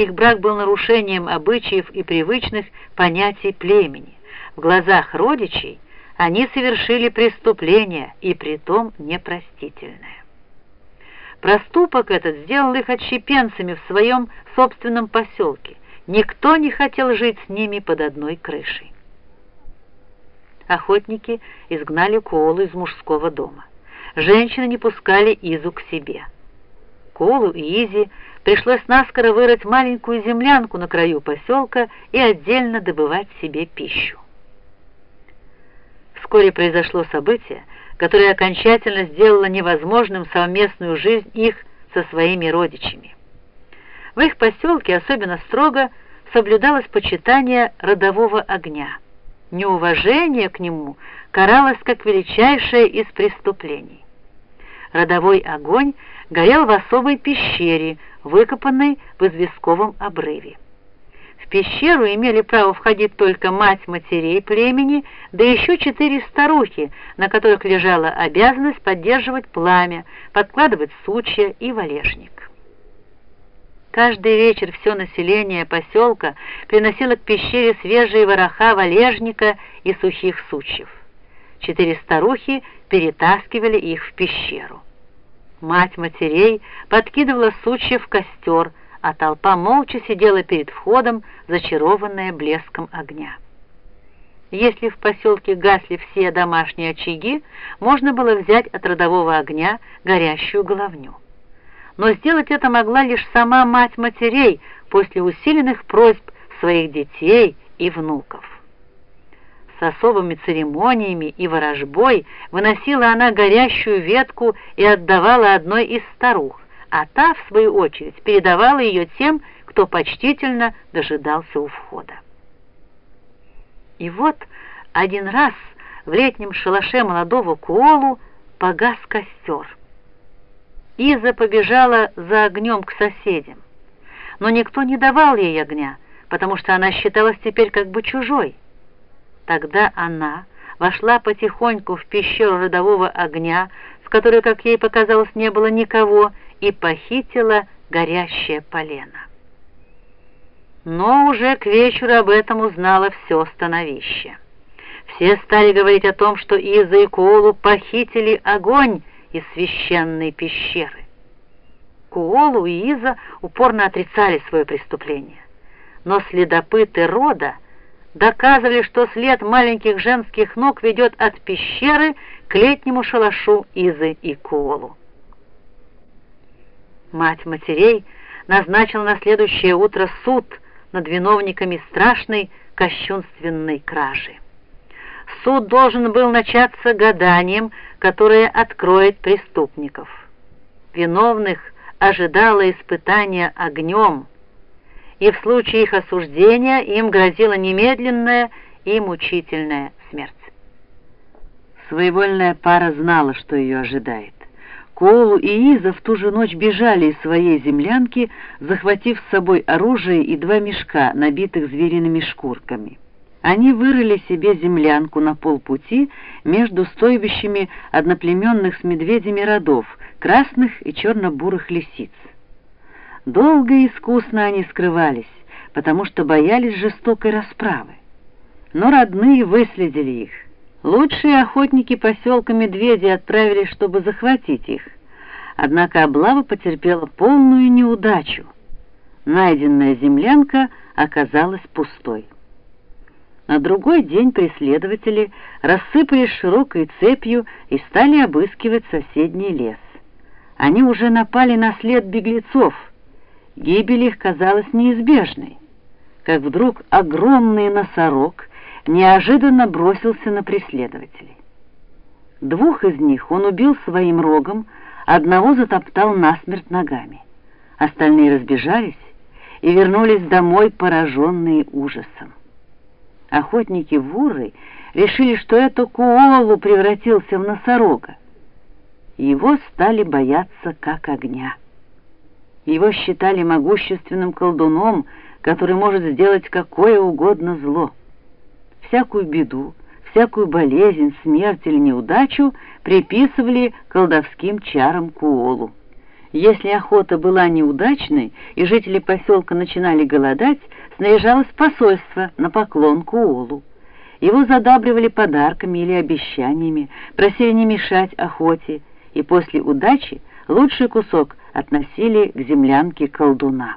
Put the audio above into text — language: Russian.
Их брак был нарушением обычаев и привычных понятий племени. В глазах родичей они совершили преступление, и притом непростительное. Проступок этот сделал их отщепенцами в своем собственном поселке. Никто не хотел жить с ними под одной крышей. Охотники изгнали Коолу из мужского дома. Женщины не пускали Изу к себе. Колу и Изи пришлось наскоро вырыть маленькую землянку на краю поселка и отдельно добывать себе пищу. Вскоре произошло событие, которое окончательно сделало невозможным совместную жизнь их со своими родичами. В их поселке особенно строго соблюдалось почитание родового огня. Неуважение к нему каралось как величайшее из преступлений. Родовой огонь горел в особой пещере, выкопанной в известковом обрыве. В пещеру имели право входить только мать матерей племени, да еще четыре старухи, на которых лежала обязанность поддерживать пламя, подкладывать сучья и валежник. Каждый вечер все население поселка приносило к пещере свежие вороха валежника и сухих сучьев. Четыре старухи перетаскивали их в пещеру. Мать матерей подкидывала сучья в костер, а толпа молча сидела перед входом, зачарованная блеском огня. Если в поселке гасли все домашние очаги, можно было взять от родового огня горящую головню. Но сделать это могла лишь сама мать матерей после усиленных просьб своих детей и внуков с особыми церемониями и ворожбой выносила она горящую ветку и отдавала одной из старух, а та, в свою очередь, передавала ее тем, кто почтительно дожидался у входа. И вот один раз в летнем шалаше молодого Куолу погас костер. Иза побежала за огнем к соседям, но никто не давал ей огня, потому что она считалась теперь как бы чужой. Тогда она вошла потихоньку в пещеру родового огня, в которой, как ей показалось, не было никого, и похитила горящее полено. Но уже к вечеру об этом узнало все становище. Все стали говорить о том, что Иза и Куолу похитили огонь из священной пещеры. Куолу и Иза упорно отрицали свое преступление. Но следопыты рода доказывали, что след маленьких женских ног ведет от пещеры к летнему шалашу Изы и Куолу. Мать матерей назначила на следующее утро суд над виновниками страшной кощунственной кражи. Суд должен был начаться гаданием, которое откроет преступников. Виновных ожидало испытание огнем, и в случае их осуждения им грозила немедленная и мучительная смерть. Своевольная пара знала, что ее ожидает. Коулу и Иза в ту же ночь бежали из своей землянки, захватив с собой оружие и два мешка, набитых звериными шкурками. Они вырыли себе землянку на полпути между стойбищами одноплеменных с медведями родов, красных и черно-бурых лисиц. Долго и искусно они скрывались, потому что боялись жестокой расправы. Но родные выследили их. Лучшие охотники поселка Медведи отправились, чтобы захватить их. Однако облава потерпела полную неудачу. Найденная землянка оказалась пустой. На другой день преследователи рассыпались широкой цепью и стали обыскивать соседний лес. Они уже напали на след беглецов — Гибель их казалась неизбежной, как вдруг огромный носорог неожиданно бросился на преследователей. Двух из них он убил своим рогом, одного затоптал насмерть ногами. Остальные разбежались и вернулись домой, пораженные ужасом. Охотники Вуры решили, что это Куолу превратился в носорога. Его стали бояться как огня. Его считали могущественным колдуном, который может сделать какое угодно зло. Всякую беду, всякую болезнь, смерть или неудачу приписывали колдовским чарам Куолу. Если охота была неудачной и жители поселка начинали голодать, снаряжалось посольство на поклон Куолу. Его задабривали подарками или обещаниями, просили не мешать охоте, и после удачи лучший кусок относили к землянке колдуна.